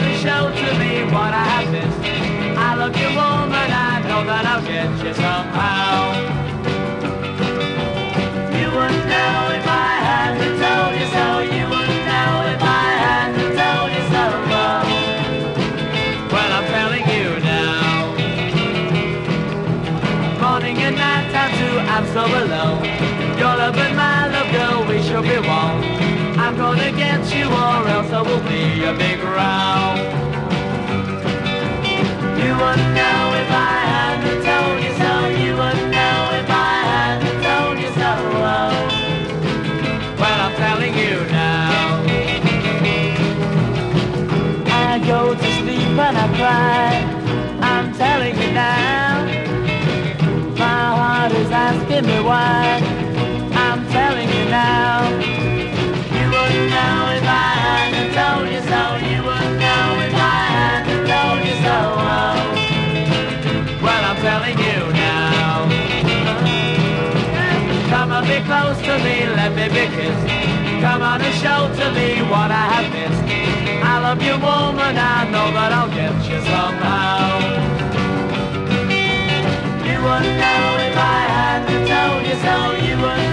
the show to me what I have missed. I love you, woman, I know that I'll get you somehow. You would know if I hadn't told you so. You would know if I hadn't told you so. Well, well I'm telling you now. Morning and night, time to, I'm so alone. Your love and my love, girl, we should be one. I'm gonna get you or else I will be a big round. Cry. I'm telling you now. My heart is asking me why. I'm telling you now. You wouldn't know if I hadn't told you so. You wouldn't know if I hadn't told you so. Well, I'm telling you now. Come on, be close to me, let me be kissed. Come on and show to me what I have missed. I love you, woman, I know that I'll get you somehow. You wouldn't know if I hadn't told you so. You wouldn't